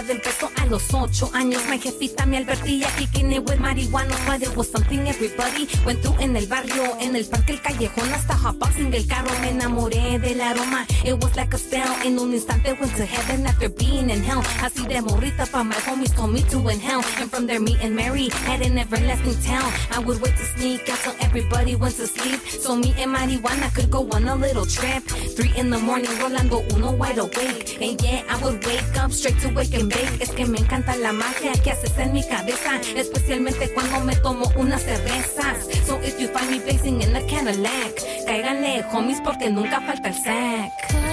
adentro son los ocho años. Mi jefita me advertía kicking it with marihuana, but it was something everybody went through en el barrio, en el parque, el callejón, hasta hotboxing el carro. Me enamoré del aroma, it was like a spell. En un instante went to heaven after being in hell. Así de morrita, pa my homies told me to inhale. And from there, me and Mary had an everlasting town. I would wait to sneak out till everybody went to sleep. So me and marijuana could go on a little trip. Three in the morning, rolando uno wide awake. And yeah, I would wake up straight to wake and bake. Es que me encanta la magia que haces en mi cabeza. Especialmente cuando me tomo unas cervezas. So if you find me blazing in a Cadillac, cáiganle, homies, porque nunca falta el sack.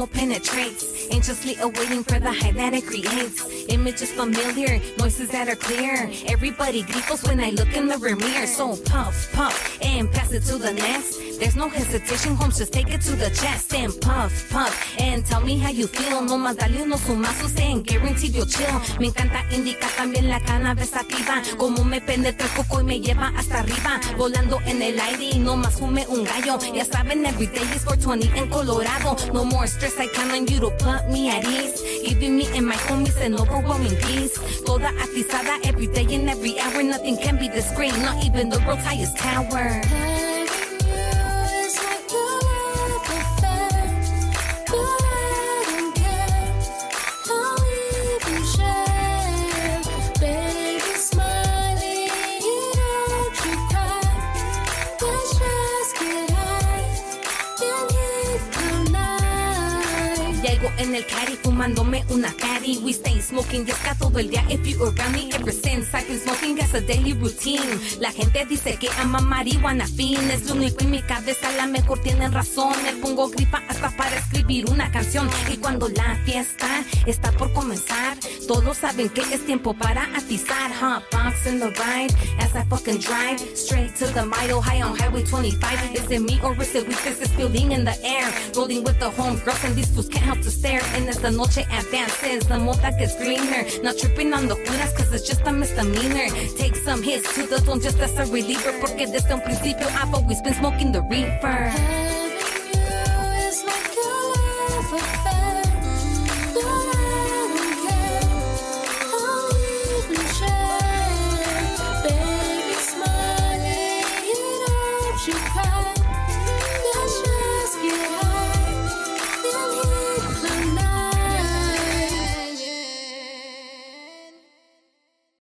Humo penetrates. Anxiously awaiting for the high that it creates. Images familiar, noises that are clear. Everybody gritos when I look in the rear mirror. So puff, puff, and pass it to the next. There's no hesitation, homes, just take it to the chest. And puff, puff, and tell me how you feel. No más dale unos sumazos and guaranteed you'll chill. Me encanta indicar también la cannabis activa. Como me penetra el coco y me lleva hasta arriba. Volando en el aire y no más fume un gallo. Ya saben, every day is 420 en Colorado. No more stress, I count on you to put me at ease. Giving me and my homies an overwhelming peace. Toda atizada every day and every hour. Nothing can be discreet, not even the world's highest tower. Llego en el caddy fumándome una fatty. We stay smoking yesca todo el día. If you me ever since I've been smoking as a daily routine. La gente dice que ama marihuana fin. Es lo único en mi cabeza, la mejor tienen razón. Me pongo gripa hasta para escribir una canción. Y cuando la fiesta está por comenzar, todos saben que es tiempo para atizar. Hot box in the ride as I fucking drive straight to the mile high on Highway 25. Is it me or is it we? This is feeling in the air. Rolling with the homegirls and these fools can't help to stare. And as the noche advances, the mota gets greener. Not tripping on the curas cause it's just a misdemeanor. Take some hits to the dome just as a reliever. Porque desde un principio I've always been smoking the reefer.